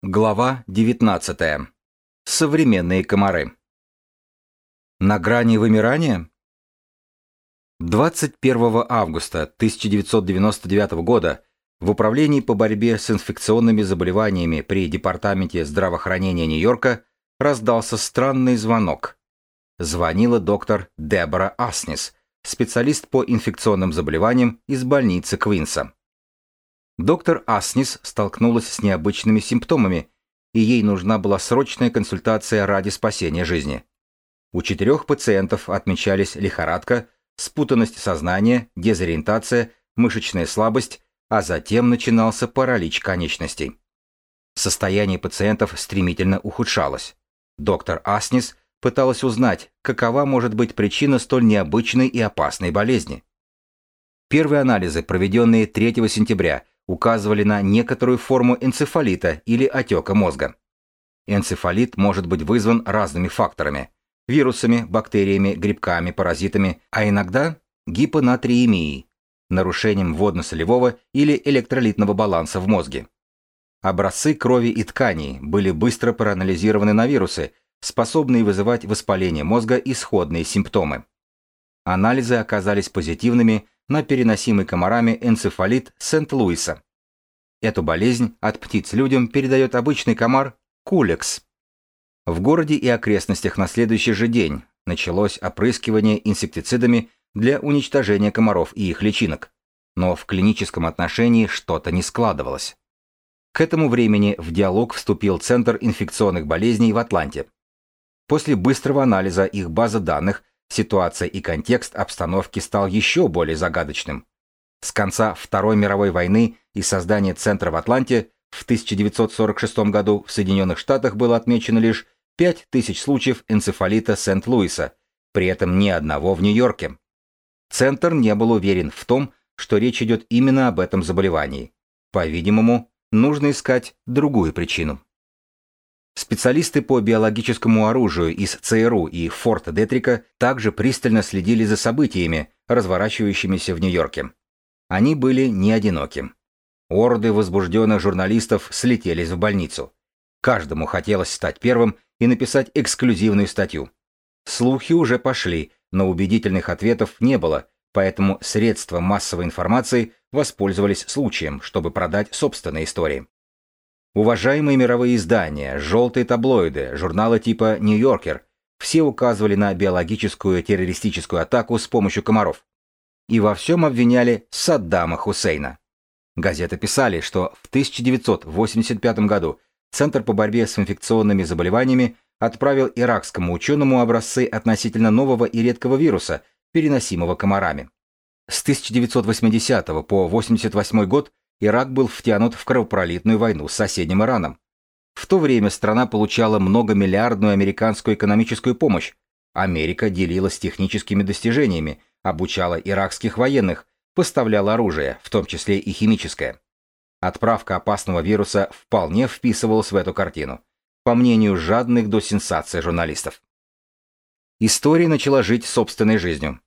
Глава 19. Современные комары. На грани вымирания? 21 августа 1999 года в Управлении по борьбе с инфекционными заболеваниями при Департаменте здравоохранения Нью-Йорка раздался странный звонок. Звонила доктор Дебора Аснис, специалист по инфекционным заболеваниям из больницы Квинса. Доктор Аснис столкнулась с необычными симптомами, и ей нужна была срочная консультация ради спасения жизни. У четырех пациентов отмечались лихорадка, спутанность сознания, дезориентация, мышечная слабость, а затем начинался паралич конечностей. Состояние пациентов стремительно ухудшалось. Доктор Аснис пыталась узнать, какова может быть причина столь необычной и опасной болезни. Первые анализы, проведенные 3 сентября, указывали на некоторую форму энцефалита или отека мозга. Энцефалит может быть вызван разными факторами – вирусами, бактериями, грибками, паразитами, а иногда гипонатриемией – нарушением водно-солевого или электролитного баланса в мозге. Образцы крови и тканей были быстро проанализированы на вирусы, способные вызывать воспаление мозга и сходные симптомы. Анализы оказались позитивными на переносимый комарами энцефалит Сент-Луиса. Эту болезнь от птиц людям передает обычный комар кулекс. В городе и окрестностях на следующий же день началось опрыскивание инсектицидами для уничтожения комаров и их личинок. Но в клиническом отношении что-то не складывалось. К этому времени в диалог вступил Центр инфекционных болезней в Атланте. После быстрого анализа их базы данных Ситуация и контекст обстановки стал еще более загадочным. С конца Второй мировой войны и создания центра в Атланте в 1946 году в Соединенных Штатах было отмечено лишь 5000 случаев энцефалита Сент-Луиса, при этом ни одного в Нью-Йорке. Центр не был уверен в том, что речь идет именно об этом заболевании. По-видимому, нужно искать другую причину. Специалисты по биологическому оружию из ЦРУ и Форта Детрика также пристально следили за событиями, разворачивающимися в Нью-Йорке. Они были не одиноки. Орды возбужденных журналистов слетелись в больницу. Каждому хотелось стать первым и написать эксклюзивную статью. Слухи уже пошли, но убедительных ответов не было, поэтому средства массовой информации воспользовались случаем, чтобы продать собственные истории. Уважаемые мировые издания, желтые таблоиды, журналы типа «Нью-Йоркер» все указывали на биологическую террористическую атаку с помощью комаров. И во всем обвиняли Саддама Хусейна. Газеты писали, что в 1985 году Центр по борьбе с инфекционными заболеваниями отправил иракскому ученому образцы относительно нового и редкого вируса, переносимого комарами. С 1980 по 1988 год Ирак был втянут в кровопролитную войну с соседним Ираном. В то время страна получала многомиллиардную американскую экономическую помощь. Америка делилась техническими достижениями, обучала иракских военных, поставляла оружие, в том числе и химическое. Отправка опасного вируса вполне вписывалась в эту картину, по мнению жадных до сенсации журналистов. История начала жить собственной жизнью.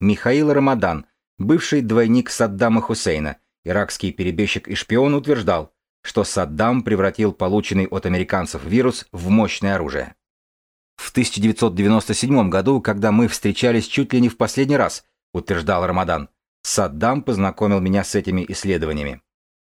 Михаил Рамадан, бывший двойник Саддама Хусейна, Иракский перебежчик и шпион утверждал, что Саддам превратил полученный от американцев вирус в мощное оружие. В 1997 году, когда мы встречались чуть ли не в последний раз, утверждал Рамадан, Саддам познакомил меня с этими исследованиями.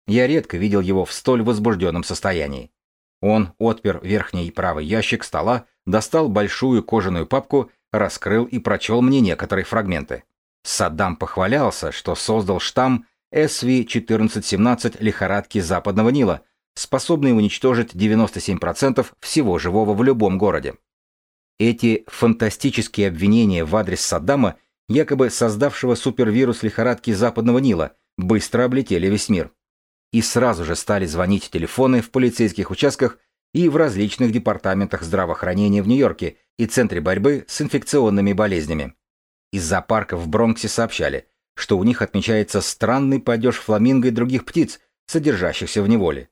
Я редко видел его в столь возбужденном состоянии. Он отпер верхний правый ящик стола, достал большую кожаную папку, раскрыл и прочел мне некоторые фрагменты. Саддам похвалялся, что создал штамм SV-1417 лихорадки Западного Нила, способные уничтожить 97% всего живого в любом городе. Эти фантастические обвинения в адрес Саддама, якобы создавшего супервирус лихорадки Западного Нила, быстро облетели весь мир. И сразу же стали звонить телефоны в полицейских участках и в различных департаментах здравоохранения в Нью-Йорке и Центре борьбы с инфекционными болезнями. Из зоопарков в Бронксе сообщали – что у них отмечается странный падеж фламинго и других птиц, содержащихся в неволе.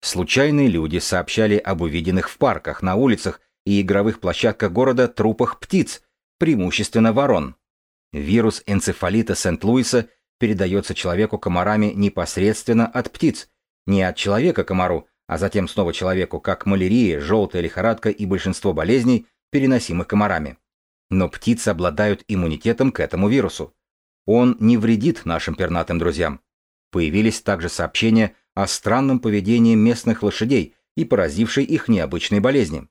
Случайные люди сообщали об увиденных в парках, на улицах и игровых площадках города трупах птиц, преимущественно ворон. Вирус энцефалита Сент-Луиса передается человеку комарами непосредственно от птиц, не от человека комару, а затем снова человеку, как малярия, желтая лихорадка и большинство болезней, переносимых комарами. Но птицы обладают иммунитетом к этому вирусу. Он не вредит нашим пернатым друзьям. Появились также сообщения о странном поведении местных лошадей и поразившей их необычной болезни.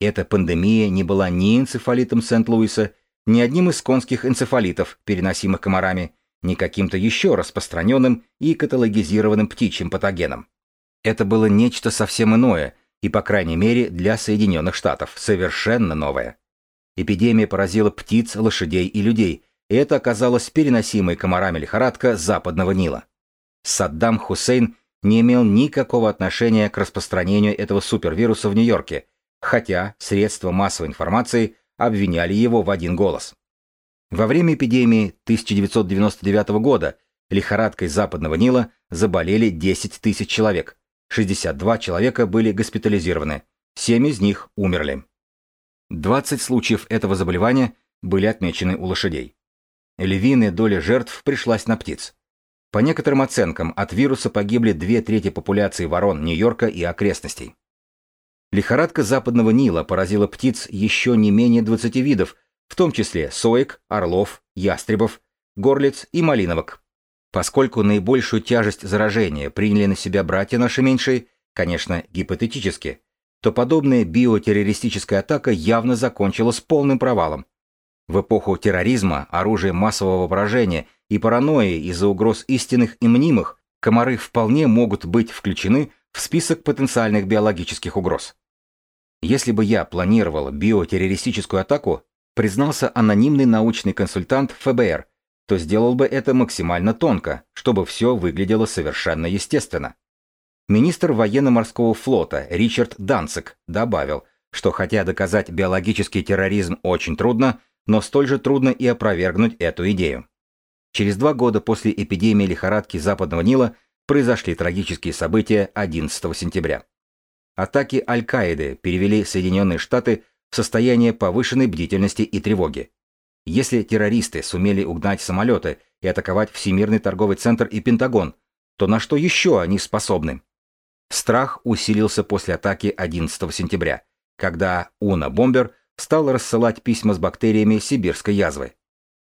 Эта пандемия не была ни энцефалитом Сент-Луиса, ни одним из конских энцефалитов, переносимых комарами, ни каким-то еще распространенным и каталогизированным птичьим патогеном. Это было нечто совсем иное, и, по крайней мере, для Соединенных Штатов, совершенно новое. Эпидемия поразила птиц, лошадей и людей, это оказалась переносимой комарами лихорадка западного Нила. Саддам Хусейн не имел никакого отношения к распространению этого супервируса в Нью-Йорке, хотя средства массовой информации обвиняли его в один голос. Во время эпидемии 1999 года лихорадкой западного Нила заболели 10 тысяч человек, 62 человека были госпитализированы, 7 из них умерли. 20 случаев этого заболевания были отмечены у лошадей. Львиная доля жертв пришлась на птиц. По некоторым оценкам, от вируса погибли две трети популяции ворон Нью-Йорка и окрестностей. Лихорадка западного Нила поразила птиц еще не менее 20 видов, в том числе соек, орлов, ястребов, горлиц и малиновок. Поскольку наибольшую тяжесть заражения приняли на себя братья наши меньшие, конечно, гипотетически, то подобная биотеррористическая атака явно закончилась полным провалом. В эпоху терроризма, оружия массового поражения и паранойи из-за угроз истинных и мнимых, комары вполне могут быть включены в список потенциальных биологических угроз. Если бы я планировал биотеррористическую атаку, признался анонимный научный консультант ФБР, то сделал бы это максимально тонко, чтобы все выглядело совершенно естественно. Министр военно-морского флота Ричард Данцик добавил, что хотя доказать биологический терроризм очень трудно, но столь же трудно и опровергнуть эту идею. Через два года после эпидемии лихорадки Западного Нила произошли трагические события 11 сентября. Атаки Аль-Каиды перевели Соединенные Штаты в состояние повышенной бдительности и тревоги. Если террористы сумели угнать самолеты и атаковать Всемирный торговый центр и Пентагон, то на что еще они способны? Страх усилился после атаки 11 сентября, когда Уна Бомбер стал рассылать письма с бактериями сибирской язвы.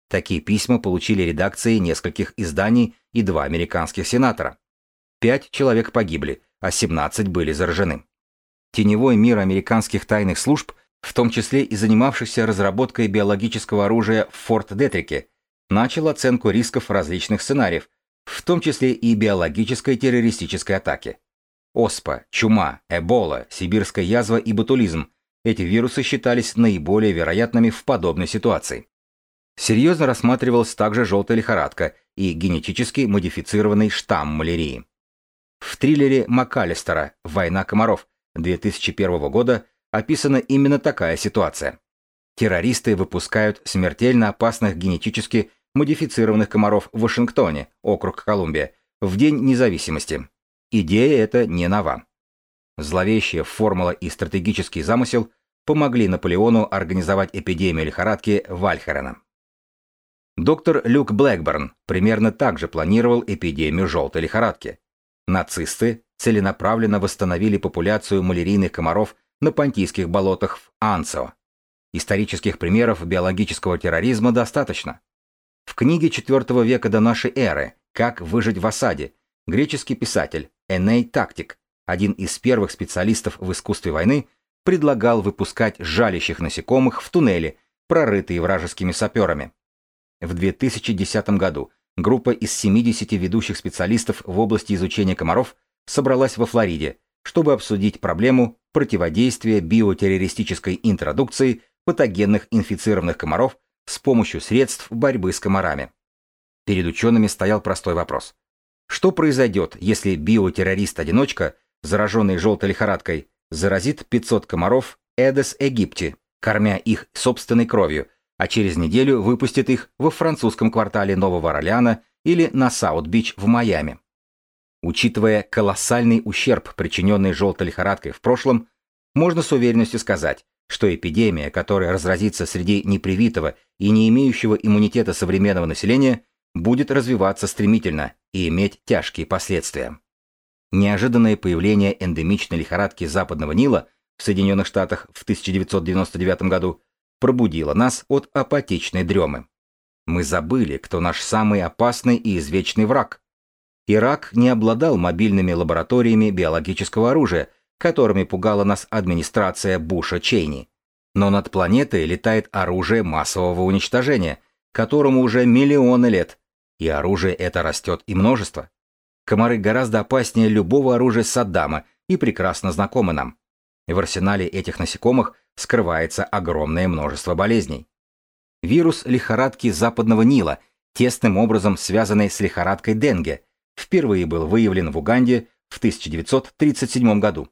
Такие письма получили редакции нескольких изданий и два американских сенатора. Пять человек погибли, а 17 были заражены. Теневой мир американских тайных служб, в том числе и занимавшихся разработкой биологического оружия в Форт-Детрике, начал оценку рисков различных сценариев, в том числе и биологической террористической атаки. Оспа, чума, эбола, сибирская язва и ботулизм – эти вирусы считались наиболее вероятными в подобной ситуации. Серьезно рассматривалась также желтая лихорадка и генетически модифицированный штамм малярии. В триллере МакАлистера «Война комаров» 2001 года описана именно такая ситуация. Террористы выпускают смертельно опасных генетически модифицированных комаров в Вашингтоне, округ Колумбия, в День независимости. Идея эта не нова. Зловещая формула и стратегический замысел помогли Наполеону организовать эпидемию лихорадки Вальхерена. Доктор Люк Блэкберн примерно так же планировал эпидемию желтой лихорадки. Нацисты целенаправленно восстановили популяцию малярийных комаров на понтийских болотах в Анцо. Исторических примеров биологического терроризма достаточно. В книге IV века до нашей эры «Как выжить в осаде» греческий писатель Эней Тактик, один из первых специалистов в искусстве войны, предлагал выпускать жалящих насекомых в туннели, прорытые вражескими саперами. В 2010 году группа из 70 ведущих специалистов в области изучения комаров собралась во Флориде, чтобы обсудить проблему противодействия биотеррористической интродукции патогенных инфицированных комаров с помощью средств борьбы с комарами. Перед учеными стоял простой вопрос. Что произойдет, если биотеррорист-одиночка, зараженный желтой лихорадкой, заразит 500 комаров Aedes aegypti, кормя их собственной кровью, а через неделю выпустит их во французском квартале Нового Орлеана или на Саут-Бич в Майами? Учитывая колоссальный ущерб, причиненный желтой лихорадкой в прошлом, можно с уверенностью сказать, что эпидемия, которая разразится среди непривитого и не имеющего иммунитета современного населения, будет развиваться стремительно и иметь тяжкие последствия. Неожиданное появление эндемичной лихорадки Западного Нила в Соединенных Штатах в 1999 году пробудило нас от апатичной дремы. Мы забыли, кто наш самый опасный и извечный враг. Ирак не обладал мобильными лабораториями биологического оружия, которыми пугала нас администрация Буша Чейни. Но над планетой летает оружие массового уничтожения, которому уже миллионы лет, и оружие это растет и множество. Комары гораздо опаснее любого оружия Саддама и прекрасно знакомы нам. В арсенале этих насекомых скрывается огромное множество болезней. Вирус лихорадки Западного Нила, тесным образом связанный с лихорадкой Денге, впервые был выявлен в Уганде в 1937 году.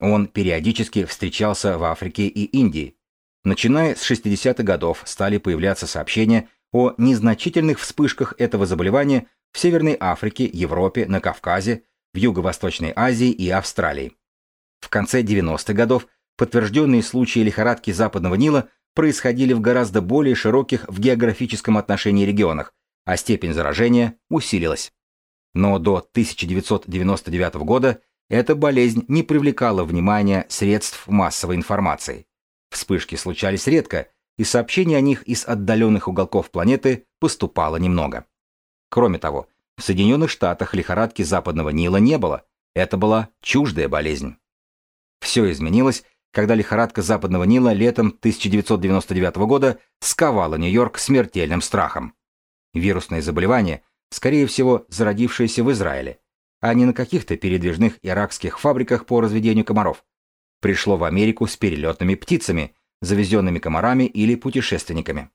Он периодически встречался в Африке и Индии. Начиная с 60-х годов стали появляться сообщения о незначительных вспышках этого заболевания в Северной Африке, Европе, на Кавказе, в Юго-Восточной Азии и Австралии. В конце 90-х годов подтвержденные случаи лихорадки Западного Нила происходили в гораздо более широких в географическом отношении регионах, а степень заражения усилилась. Но до 1999 года эта болезнь не привлекала внимания средств массовой информации. Вспышки случались редко, и сообщений о них из отдаленных уголков планеты поступало немного. Кроме того, в Соединенных Штатах лихорадки Западного Нила не было. Это была чуждая болезнь. Все изменилось, когда лихорадка Западного Нила летом 1999 года сковала Нью-Йорк смертельным страхом. Вирусное заболевание, скорее всего, зародившееся в Израиле, а не на каких-то передвижных иракских фабриках по разведению комаров, пришло в Америку с перелетными птицами, завезенными комарами или путешественниками.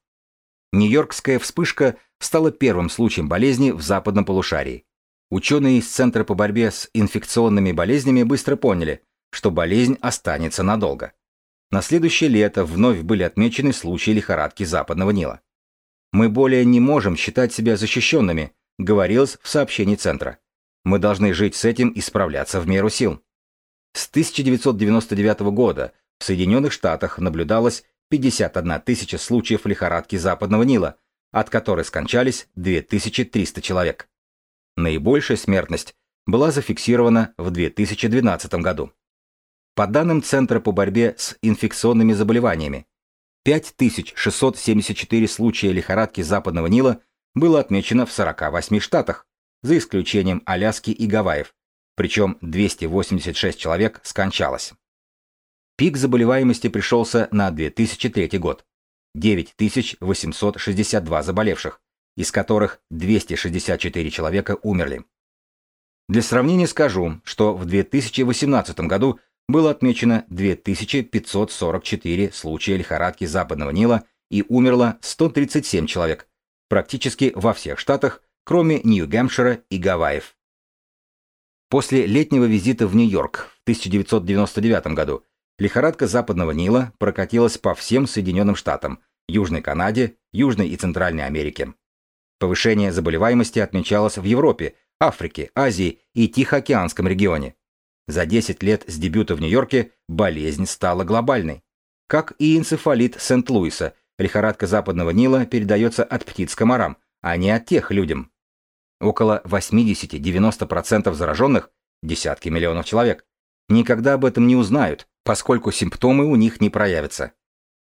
Нью-Йоркская вспышка стала первым случаем болезни в западном полушарии. Ученые из Центра по борьбе с инфекционными болезнями быстро поняли, что болезнь останется надолго. На следующее лето вновь были отмечены случаи лихорадки Западного Нила. «Мы более не можем считать себя защищенными», говорилось в сообщении Центра. «Мы должны жить с этим и справляться в меру сил». С 1999 года в Соединенных Штатах наблюдалось 51 тысяча случаев лихорадки Западного Нила, от которой скончались 2300 человек. Наибольшая смертность была зафиксирована в 2012 году. По данным Центра по борьбе с инфекционными заболеваниями, 5674 случая лихорадки Западного Нила было отмечено в 48 штатах, за исключением Аляски и Гавайев, причем 286 человек скончалось. Пик заболеваемости пришелся на 2003 год. 9862 заболевших, из которых 264 человека умерли. Для сравнения скажу, что в 2018 году было отмечено 2544 случая лихорадки Западного Нила и умерло 137 человек, практически во всех штатах, кроме Нью-Гэмпшира и Гавайев. После летнего визита в Нью-Йорк в 1999 году Лихорадка Западного Нила прокатилась по всем Соединенным Штатам, Южной Канаде, Южной и Центральной Америке. Повышение заболеваемости отмечалось в Европе, Африке, Азии и Тихоокеанском регионе. За 10 лет с дебюта в Нью-Йорке болезнь стала глобальной. Как и энцефалит Сент-Луиса, лихорадка Западного Нила передается от птиц комарам, а не от тех людям. Около 80-90% зараженных, десятки миллионов человек, никогда об этом не узнают, поскольку симптомы у них не проявятся.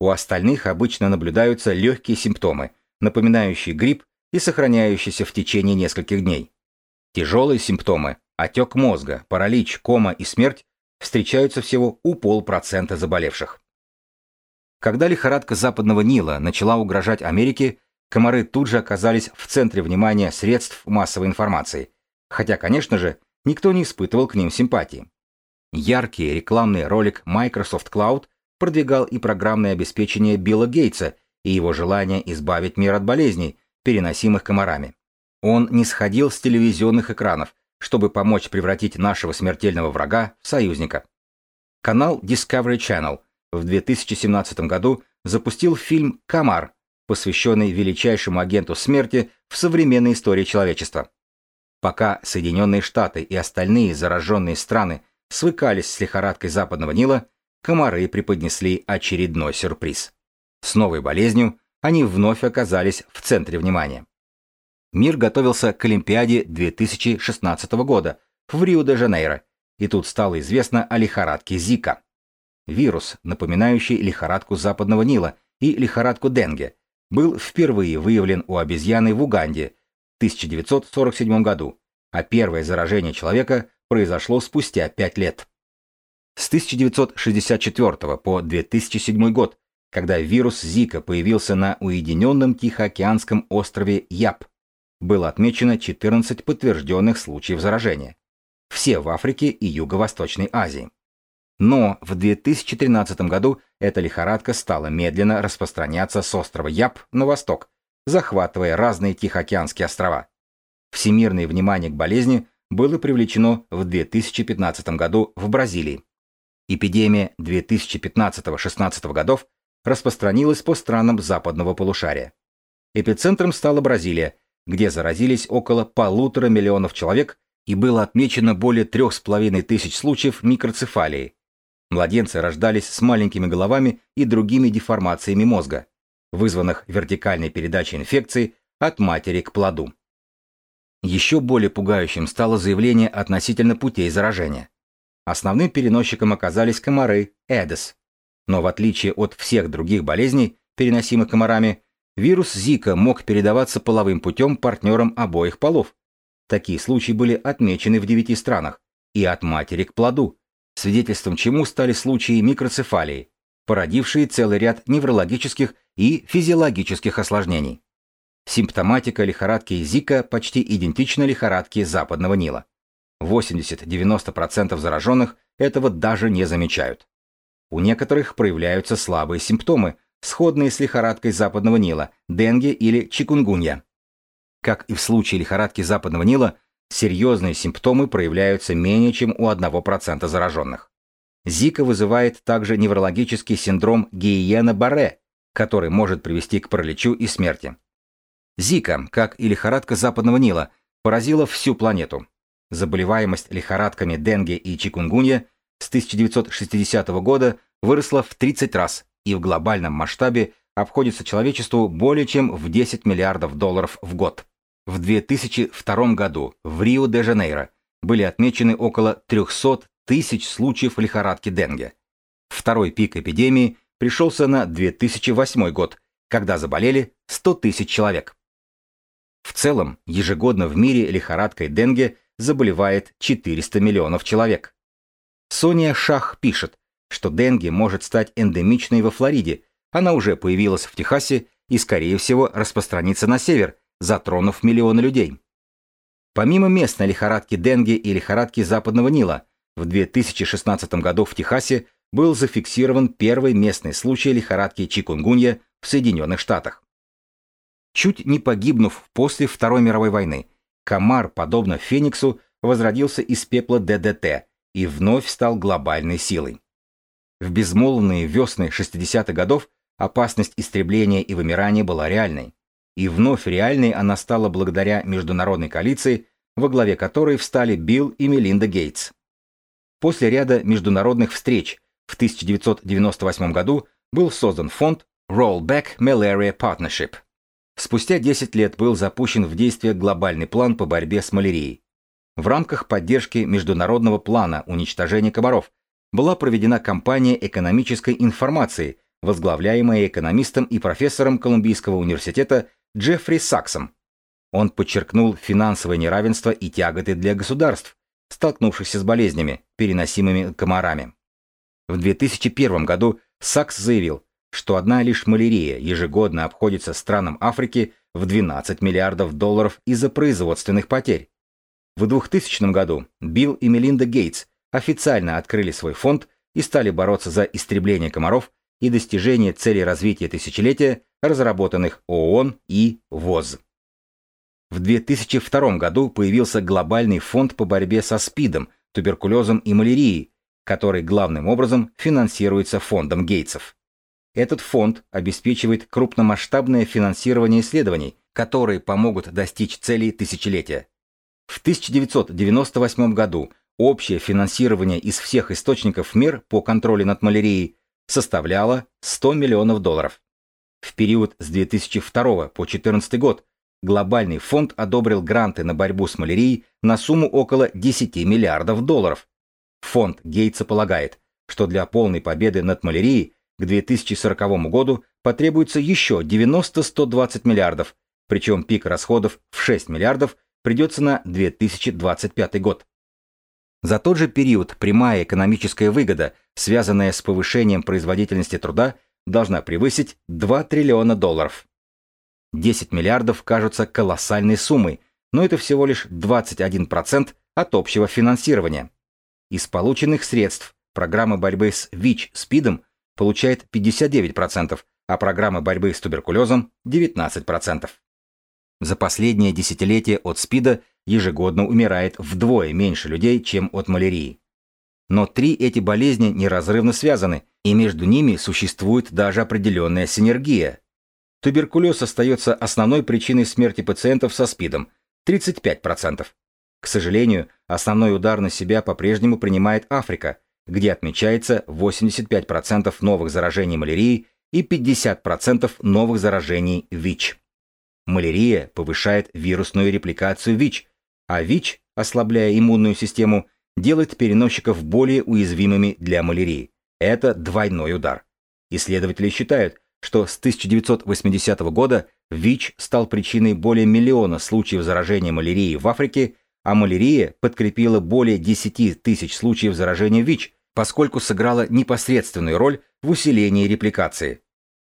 У остальных обычно наблюдаются легкие симптомы, напоминающие грипп и сохраняющиеся в течение нескольких дней. Тяжелые симптомы – отек мозга, паралич, кома и смерть – встречаются всего у полпроцента заболевших. Когда лихорадка Западного Нила начала угрожать Америке, комары тут же оказались в центре внимания средств массовой информации, хотя, конечно же, никто не испытывал к ним симпатии. Яркий рекламный ролик Microsoft Cloud продвигал и программное обеспечение Билла Гейтса и его желание избавить мир от болезней, переносимых комарами. Он не сходил с телевизионных экранов, чтобы помочь превратить нашего смертельного врага в союзника. Канал Discovery Channel в 2017 году запустил фильм «Комар», посвященный величайшему агенту смерти в современной истории человечества. Пока Соединенные Штаты и остальные зараженные страны свыкались с лихорадкой Западного Нила, комары преподнесли очередной сюрприз. С новой болезнью они вновь оказались в центре внимания. Мир готовился к Олимпиаде 2016 года, в Рио-де-Жанейро, и тут стало известно о лихорадке Зика. Вирус, напоминающий лихорадку Западного Нила и лихорадку Денге, был впервые выявлен у обезьяны в Уганде в 1947 году, а первое заражение человека произошло спустя пять лет. С 1964 по 2007 год, когда вирус Зика появился на уединенном Тихоокеанском острове Яп, было отмечено 14 подтвержденных случаев заражения. Все в Африке и Юго-Восточной Азии. Но в 2013 году эта лихорадка стала медленно распространяться с острова Яп на восток, захватывая разные Тихоокеанские острова. Всемирное внимание к болезни было привлечено в 2015 году в Бразилии. Эпидемия 2015-16 годов распространилась по странам западного полушария. Эпицентром стала Бразилия, где заразились около полутора миллионов человек и было отмечено более трех с половиной тысяч случаев микроцефалии. Младенцы рождались с маленькими головами и другими деформациями мозга, вызванных вертикальной передачей инфекции от матери к плоду. Еще более пугающим стало заявление относительно путей заражения. Основным переносчиком оказались комары Эдес. Но в отличие от всех других болезней, переносимых комарами, вирус Зика мог передаваться половым путем партнерам обоих полов. Такие случаи были отмечены в девяти странах и от матери к плоду, свидетельством чему стали случаи микроцефалии, породившие целый ряд неврологических и физиологических осложнений. Симптоматика лихорадки Зика почти идентична лихорадке Западного Нила. 80-90% зараженных этого даже не замечают. У некоторых проявляются слабые симптомы, сходные с лихорадкой Западного Нила, денге или чикунгунья. Как и в случае лихорадки Западного Нила, серьезные симптомы проявляются менее чем у 1% зараженных. Зика вызывает также неврологический синдром Гиена-Барре, который может привести к параличу и смерти. Зика, как и лихорадка Западного Нила, поразила всю планету. Заболеваемость лихорадками денге и чикунгунья с 1960 года выросла в 30 раз и в глобальном масштабе обходится человечеству более чем в 10 миллиардов долларов в год. В 2002 году в Рио-де-Жанейро были отмечены около 300 тысяч случаев лихорадки денге. Второй пик эпидемии пришелся на 2008 год, когда заболели 100 тысяч человек. В целом, ежегодно в мире лихорадкой денге заболевает 400 миллионов человек. Сония Шах пишет, что денге может стать эндемичной во Флориде, она уже появилась в Техасе и, скорее всего, распространится на север, затронув миллионы людей. Помимо местной лихорадки денге и лихорадки Западного Нила, в 2016 году в Техасе был зафиксирован первый местный случай лихорадки чикунгунья в Соединенных Штатах. Чуть не погибнув после Второй мировой войны, Комар, подобно Фениксу, возродился из пепла ДДТ и вновь стал глобальной силой. В безмолвные весны 60-х годов опасность истребления и вымирания была реальной. И вновь реальной она стала благодаря международной коалиции, во главе которой встали Билл и Мелинда Гейтс. После ряда международных встреч в 1998 году был создан фонд Rollback Malaria Partnership – Спустя 10 лет был запущен в действие глобальный план по борьбе с малярией. В рамках поддержки международного плана уничтожения комаров была проведена кампания экономической информации, возглавляемая экономистом и профессором Колумбийского университета Джеффри Саксом. Он подчеркнул финансовое неравенство и тяготы для государств, столкнувшихся с болезнями, переносимыми комарами. В 2001 году Сакс заявил, что одна лишь малярия ежегодно обходится странам Африки в 12 миллиардов долларов из-за производственных потерь. В 2000 году Билл и Мелинда Гейтс официально открыли свой фонд и стали бороться за истребление комаров и достижение целей развития тысячелетия, разработанных ООН и ВОЗ. В 2002 году появился глобальный фонд по борьбе со СПИДом, туберкулезом и малярией, который главным образом финансируется фондом Гейтсов. Этот фонд обеспечивает крупномасштабное финансирование исследований, которые помогут достичь целей тысячелетия. В 1998 году общее финансирование из всех источников мер по контролю над малярией составляло 100 миллионов долларов. В период с 2002 по 2014 год глобальный фонд одобрил гранты на борьбу с малярией на сумму около 10 миллиардов долларов. Фонд Гейтса полагает, что для полной победы над малярией к 2040 году потребуется еще 90-120 миллиардов, причем пик расходов в 6 миллиардов придется на 2025 год. За тот же период прямая экономическая выгода, связанная с повышением производительности труда, должна превысить 2 триллиона долларов. 10 миллиардов кажутся колоссальной суммой, но это всего лишь 21% от общего финансирования. Из полученных средств программа борьбы с ВИЧ-СПИДом получает 59%, а программа борьбы с туберкулезом – 19%. За последнее десятилетие от СПИДа ежегодно умирает вдвое меньше людей, чем от малярии. Но три эти болезни неразрывно связаны, и между ними существует даже определенная синергия. Туберкулез остается основной причиной смерти пациентов со СПИДом – 35%. К сожалению, основной удар на себя по-прежнему принимает Африка, где отмечается 85% новых заражений малярией и 50% новых заражений ВИЧ. Малярия повышает вирусную репликацию ВИЧ, а ВИЧ, ослабляя иммунную систему, делает переносчиков более уязвимыми для малярии. Это двойной удар. Исследователи считают, что с 1980 года ВИЧ стал причиной более миллиона случаев заражения малярией в Африке, а малярия подкрепила более 10 тысяч случаев заражения ВИЧ, поскольку сыграла непосредственную роль в усилении репликации.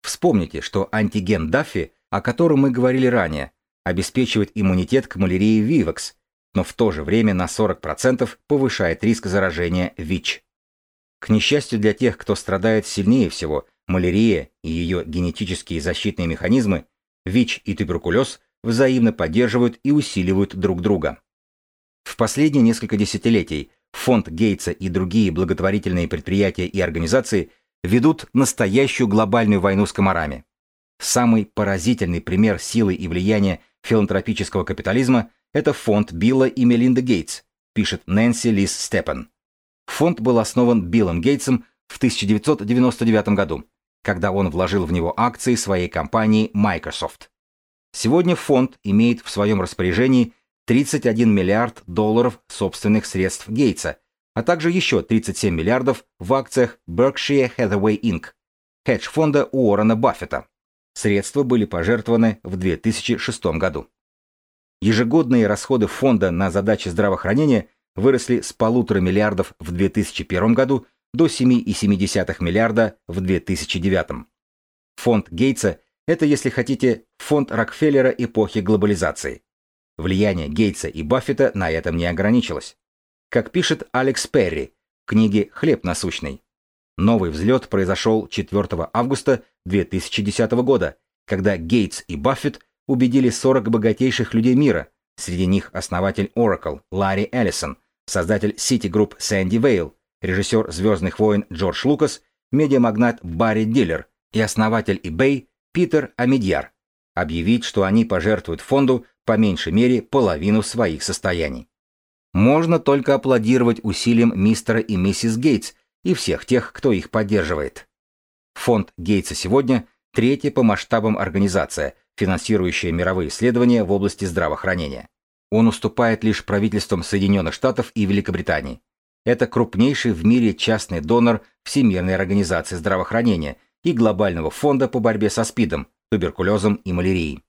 Вспомните, что антиген Даффи, о котором мы говорили ранее, обеспечивает иммунитет к малярии Вивекс, но в то же время на 40% повышает риск заражения ВИЧ. К несчастью для тех, кто страдает сильнее всего, малярия и ее генетические защитные механизмы, ВИЧ и туберкулез взаимно поддерживают и усиливают друг друга. В последние несколько десятилетий фонд Гейтса и другие благотворительные предприятия и организации ведут настоящую глобальную войну с комарами. Самый поразительный пример силы и влияния филантропического капитализма это фонд Билла и Мелинды Гейтс, пишет Нэнси Лис Степан. Фонд был основан Биллом Гейтсом в 1999 году, когда он вложил в него акции своей компании Microsoft. Сегодня фонд имеет в своем распоряжении 31 миллиард долларов собственных средств Гейтса, а также еще 37 миллиардов в акциях Berkshire Hathaway Inc., хедж-фонда Уоррена Баффета. Средства были пожертвованы в 2006 году. Ежегодные расходы фонда на задачи здравоохранения выросли с полутора миллиардов в 2001 году до 7,7 миллиарда в 2009. Фонд Гейтса – это, если хотите, фонд Рокфеллера эпохи глобализации. Влияние Гейтса и Баффета на этом не ограничилось. Как пишет Алекс Перри в книге «Хлеб насущный», новый взлет произошел 4 августа 2010 года, когда Гейтс и Баффет убедили 40 богатейших людей мира, среди них основатель Oracle Ларри Эллисон, создатель Citigroup Сэнди Вейл, режиссер «Звездных войн» Джордж Лукас, медиамагнат Барри Диллер и основатель eBay Питер Амидьяр, объявить, что они пожертвуют фонду по меньшей мере половину своих состояний. Можно только аплодировать усилиям мистера и миссис Гейтс и всех тех, кто их поддерживает. Фонд Гейтса сегодня – третья по масштабам организация – финансирующая мировые исследования в области здравоохранения. Он уступает лишь правительствам Соединенных Штатов и Великобритании. Это крупнейший в мире частный донор Всемирной организации здравоохранения и Глобального фонда по борьбе со СПИДом, туберкулезом и малярией.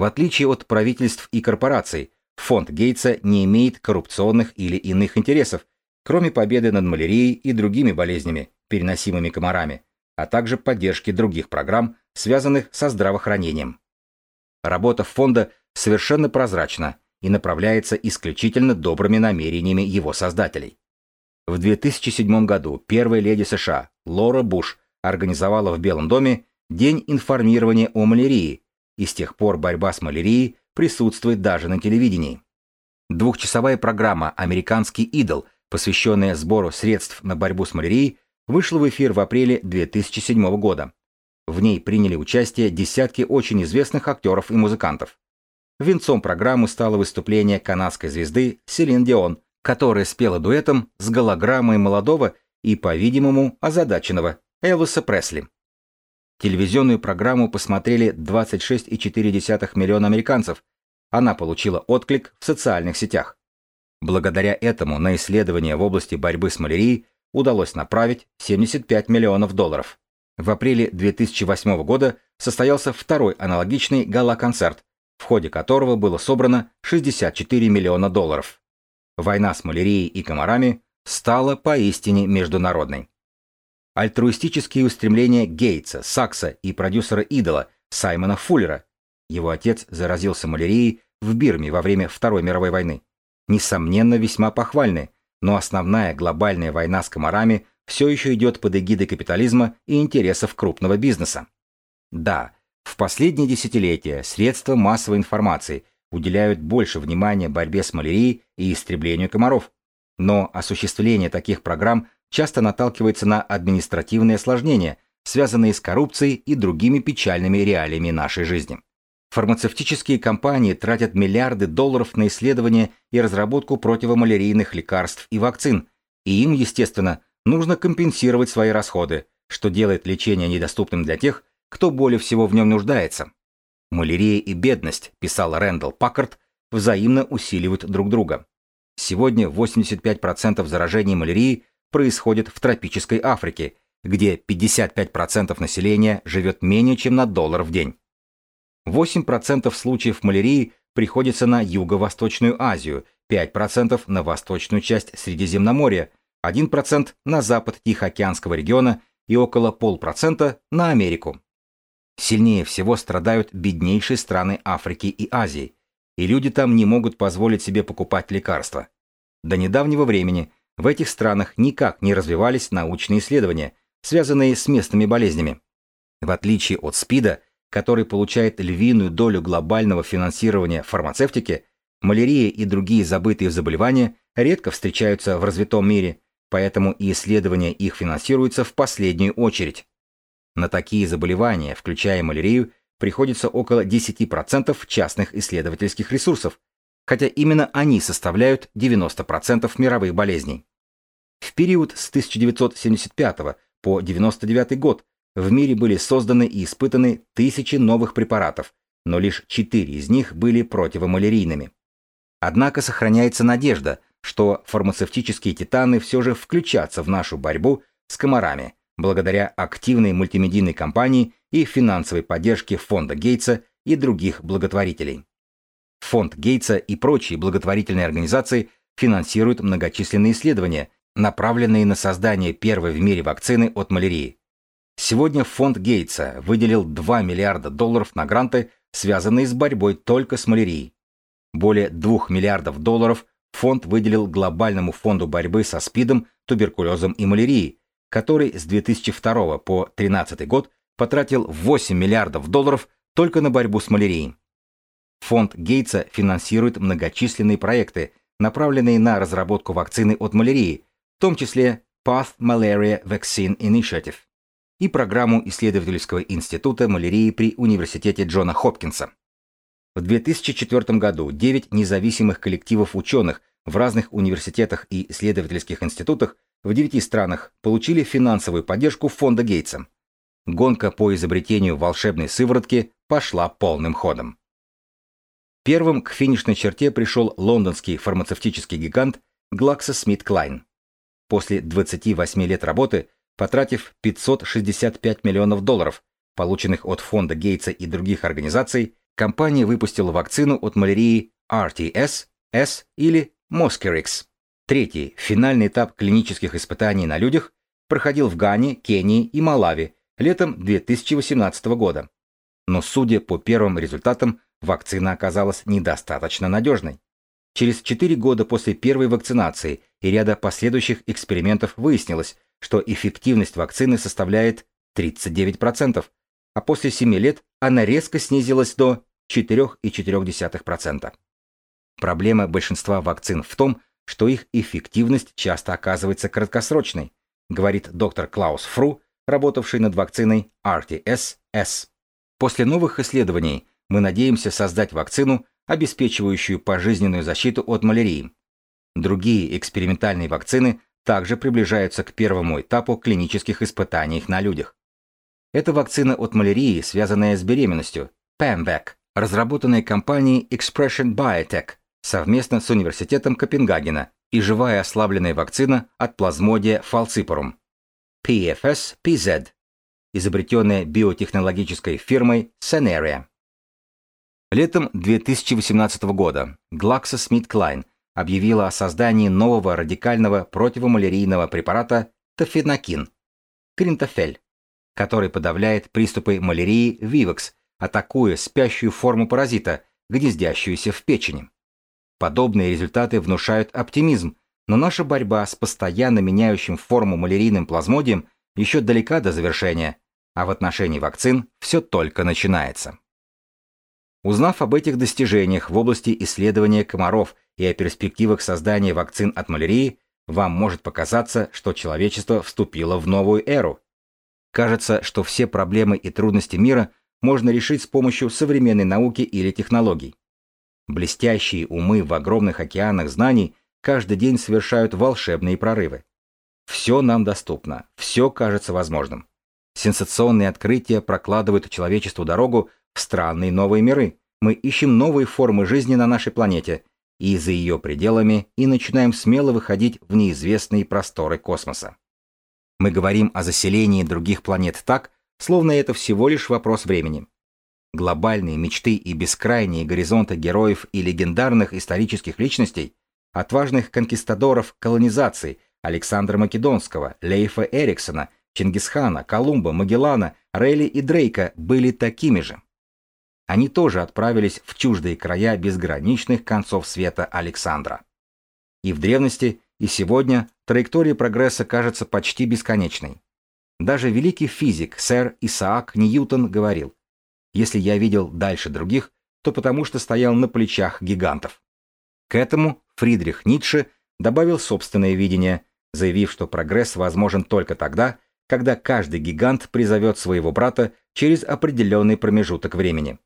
В отличие от правительств и корпораций, фонд Гейтса не имеет коррупционных или иных интересов, кроме победы над малярией и другими болезнями, переносимыми комарами, а также поддержки других программ, связанных со здравоохранением. Работа фонда совершенно прозрачна и направляется исключительно добрыми намерениями его создателей. В 2007 году первая леди США Лора Буш организовала в Белом доме День информирования о малярии, и с тех пор борьба с малярией присутствует даже на телевидении. Двухчасовая программа «Американский идол», посвященная сбору средств на борьбу с малярией, вышла в эфир в апреле 2007 года. В ней приняли участие десятки очень известных актеров и музыкантов. Венцом программы стало выступление канадской звезды Селин Дион, которая спела дуэтом с голограммой молодого и, по-видимому, озадаченного Элвиса Пресли. Телевизионную программу посмотрели 26,4 миллиона американцев. Она получила отклик в социальных сетях. Благодаря этому на исследования в области борьбы с малярией удалось направить 75 миллионов долларов. В апреле 2008 года состоялся второй аналогичный гала-концерт, в ходе которого было собрано 64 миллиона долларов. Война с малярией и комарами стала поистине международной. Альтруистические устремления Гейтса, Сакса и продюсера «Идола» Саймона Фуллера. Его отец заразился малярией в Бирме во время Второй мировой войны. Несомненно, весьма похвальны, но основная глобальная война с комарами все еще идет под эгидой капитализма и интересов крупного бизнеса. Да, в последние десятилетия средства массовой информации уделяют больше внимания борьбе с малярией и истреблению комаров. Но осуществление таких программ часто наталкивается на административные осложнения, связанные с коррупцией и другими печальными реалиями нашей жизни. Фармацевтические компании тратят миллиарды долларов на исследования и разработку противомалярийных лекарств и вакцин, и им, естественно, нужно компенсировать свои расходы, что делает лечение недоступным для тех, кто более всего в нем нуждается. Малярия и бедность, писал Рэндалл Паккарт, взаимно усиливают друг друга. Сегодня 85% заражений малярией происходит в тропической Африке, где 55% населения живет менее чем на доллар в день. 8% случаев малярии приходится на Юго-Восточную Азию, 5% на восточную часть Средиземноморья, 1% на запад Тихоокеанского региона и около полпроцента на Америку. Сильнее всего страдают беднейшие страны Африки и Азии, и люди там не могут позволить себе покупать лекарства. До недавнего времени в этих странах никак не развивались научные исследования, связанные с местными болезнями. В отличие от СПИДа, который получает львиную долю глобального финансирования фармацевтики, малярия и другие забытые заболевания редко встречаются в развитом мире, поэтому и исследования их финансируются в последнюю очередь. На такие заболевания, включая малярию, приходится около 10% частных исследовательских ресурсов, хотя именно они составляют 90% мировых болезней. В период с 1975 по 1999 год в мире были созданы и испытаны тысячи новых препаратов, но лишь четыре из них были противомалярийными. Однако сохраняется надежда, что фармацевтические титаны все же включатся в нашу борьбу с комарами – благодаря активной мультимедийной кампании и финансовой поддержке фонда Гейтса и других благотворителей. Фонд Гейтса и прочие благотворительные организации финансируют многочисленные исследования, направленные на создание первой в мире вакцины от малярии. Сегодня фонд Гейтса выделил 2 миллиарда долларов на гранты, связанные с борьбой только с малярией. Более 2 миллиардов долларов фонд выделил глобальному фонду борьбы со СПИДом, туберкулезом и малярией, который с 2002 по 2013 год потратил 8 миллиардов долларов только на борьбу с малярией. Фонд Гейтса финансирует многочисленные проекты, направленные на разработку вакцины от малярии, в том числе Path Malaria Vaccine Initiative и программу исследовательского института малярии при Университете Джона Хопкинса. В 2004 году 9 независимых коллективов ученых в разных университетах и исследовательских институтах в девяти странах получили финансовую поддержку фонда Гейтса. Гонка по изобретению волшебной сыворотки пошла полным ходом. Первым к финишной черте пришел лондонский фармацевтический гигант GlaxoSmithKline. После 28 лет работы, потратив 565 миллионов долларов, полученных от фонда Гейтса и других организаций, компания выпустила вакцину от малярии RTS, S или Mosquirix. Третий, финальный этап клинических испытаний на людях, проходил в Гане, Кении и Малави летом 2018 года. Но судя по первым результатам, вакцина оказалась недостаточно надежной. Через 4 года после первой вакцинации и ряда последующих экспериментов выяснилось, что эффективность вакцины составляет 39%, а после 7 лет она резко снизилась до 4,4%. Проблема большинства вакцин в том, что их эффективность часто оказывается краткосрочной, говорит доктор Клаус Фру, работавший над вакциной RTS-S. После новых исследований мы надеемся создать вакцину, обеспечивающую пожизненную защиту от малярии. Другие экспериментальные вакцины также приближаются к первому этапу клинических испытаний на людях. Это вакцина от малярии, связанная с беременностью, PAMVAC, разработанная компанией Expression Biotech совместно с Университетом Копенгагена и живая ослабленная вакцина от плазмодия falciparum. PFS-PZ, изобретенная биотехнологической фирмой Cenaria. Летом 2018 года GlaxoSmithKline объявила о создании нового радикального противомалярийного препарата тофенакин, кринтофель, который подавляет приступы малярии Vivox, атакуя спящую форму паразита, гнездящуюся в печени. Подобные результаты внушают оптимизм, но наша борьба с постоянно меняющим форму малярийным плазмодием еще далека до завершения, а в отношении вакцин все только начинается. Узнав об этих достижениях в области исследования комаров и о перспективах создания вакцин от малярии, вам может показаться, что человечество вступило в новую эру. Кажется, что все проблемы и трудности мира можно решить с помощью современной науки или технологий. Блестящие умы в огромных океанах знаний каждый день совершают волшебные прорывы. Все нам доступно, все кажется возможным. Сенсационные открытия прокладывают человечеству дорогу странные новые миры. Мы ищем новые формы жизни на нашей планете и за ее пределами и начинаем смело выходить в неизвестные просторы космоса. Мы говорим о заселении других планет так, словно это всего лишь вопрос времени. Глобальные мечты и бескрайние горизонты героев и легендарных исторических личностей, отважных конкистадоров колонизации Александра Македонского, Лейфа Эриксона, Чингисхана, Колумба, Магеллана, Рейли и Дрейка были такими же они тоже отправились в чуждые края безграничных концов света Александра. И в древности, и сегодня траектория прогресса кажется почти бесконечной. Даже великий физик сэр Исаак Ньютон говорил, «Если я видел дальше других, то потому что стоял на плечах гигантов». К этому Фридрих Ницше добавил собственное видение, заявив, что прогресс возможен только тогда, когда каждый гигант призовет своего брата через определенный промежуток времени.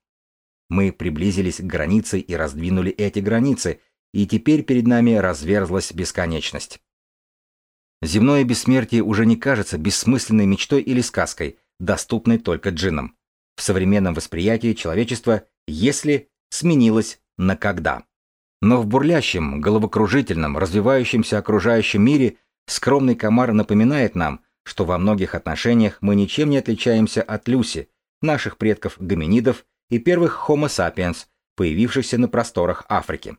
Мы приблизились к границе и раздвинули эти границы, и теперь перед нами разверзлась бесконечность. Земное бессмертие уже не кажется бессмысленной мечтой или сказкой, доступной только джиннам. В современном восприятии человечества «если» сменилось на «когда». Но в бурлящем, головокружительном, развивающемся окружающем мире скромный комар напоминает нам, что во многих отношениях мы ничем не отличаемся от Люси, наших предков-гоминидов и первых Homo sapiens, появившихся на просторах Африки.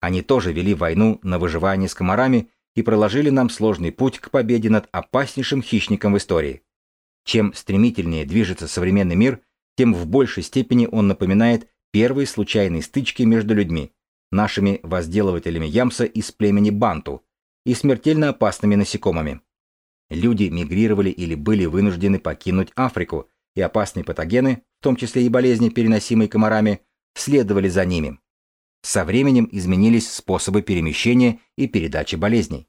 Они тоже вели войну на выживание с комарами и проложили нам сложный путь к победе над опаснейшим хищником в истории. Чем стремительнее движется современный мир, тем в большей степени он напоминает первые случайные стычки между людьми, нашими возделывателями ямса из племени Банту и смертельно опасными насекомыми. Люди мигрировали или были вынуждены покинуть Африку, и опасные патогены, в том числе и болезни, переносимые комарами, следовали за ними. Со временем изменились способы перемещения и передачи болезней.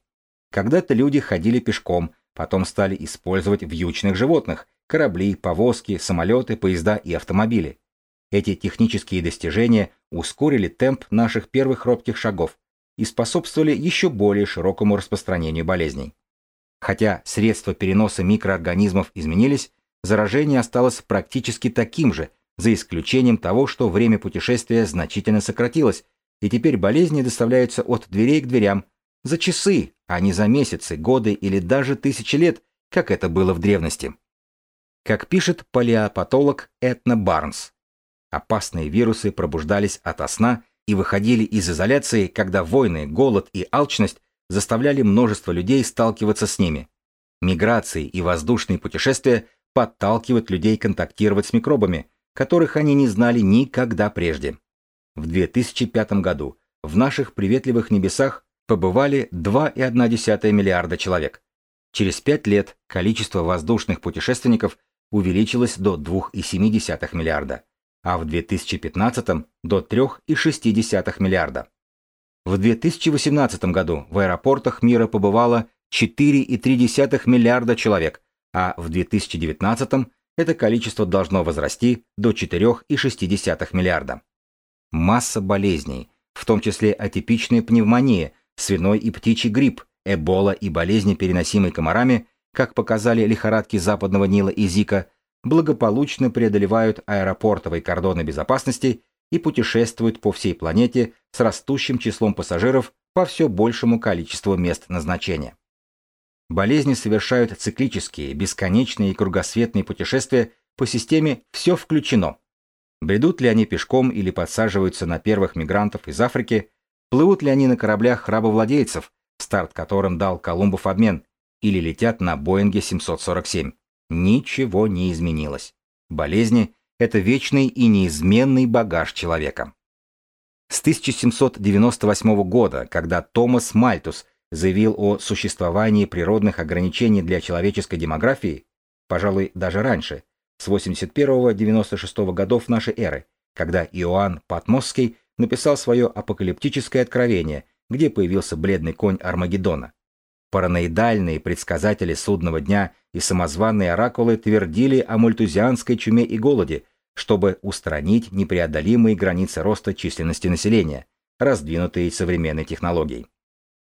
Когда-то люди ходили пешком, потом стали использовать вьючных животных, корабли, повозки, самолеты, поезда и автомобили. Эти технические достижения ускорили темп наших первых робких шагов и способствовали еще более широкому распространению болезней. Хотя средства переноса микроорганизмов изменились, заражение осталось практически таким же, за исключением того, что время путешествия значительно сократилось, и теперь болезни доставляются от дверей к дверям за часы, а не за месяцы, годы или даже тысячи лет, как это было в древности. Как пишет палеопатолог Этна Барнс, опасные вирусы пробуждались ото сна и выходили из изоляции, когда войны, голод и алчность заставляли множество людей сталкиваться с ними. Миграции и воздушные путешествия подталкивают людей контактировать с микробами, которых они не знали никогда прежде. В 2005 году в наших приветливых небесах побывали 2,1 миллиарда человек. Через 5 лет количество воздушных путешественников увеличилось до 2,7 миллиарда, а в 2015 до 3,6 миллиарда. В 2018 году в аэропортах мира побывало 4,3 миллиарда человек, а в 2019 это количество должно возрасти до 4,6 миллиарда. Масса болезней, в том числе атипичная пневмония, свиной и птичий грипп, эбола и болезни, переносимые комарами, как показали лихорадки западного Нила и Зика, благополучно преодолевают аэропортовые кордоны безопасности и путешествуют по всей планете с растущим числом пассажиров по все большему количеству мест назначения. Болезни совершают циклические, бесконечные и кругосветные путешествия по системе «все включено». Бредут ли они пешком или подсаживаются на первых мигрантов из Африки, плывут ли они на кораблях рабовладельцев, старт которым дал Колумбов обмен, или летят на Боинге 747. Ничего не изменилось. Болезни – это вечный и неизменный багаж человека. С 1798 года, когда Томас Мальтус заявил о существовании природных ограничений для человеческой демографии, пожалуй, даже раньше, с 81-96 годов нашей эры, когда Иоанн Патмосский написал свое апокалиптическое откровение, где появился бледный конь Армагеддона. Параноидальные предсказатели судного дня и самозваные оракулы твердили о мультузианской чуме и голоде, чтобы устранить непреодолимые границы роста численности населения, раздвинутые современной технологией.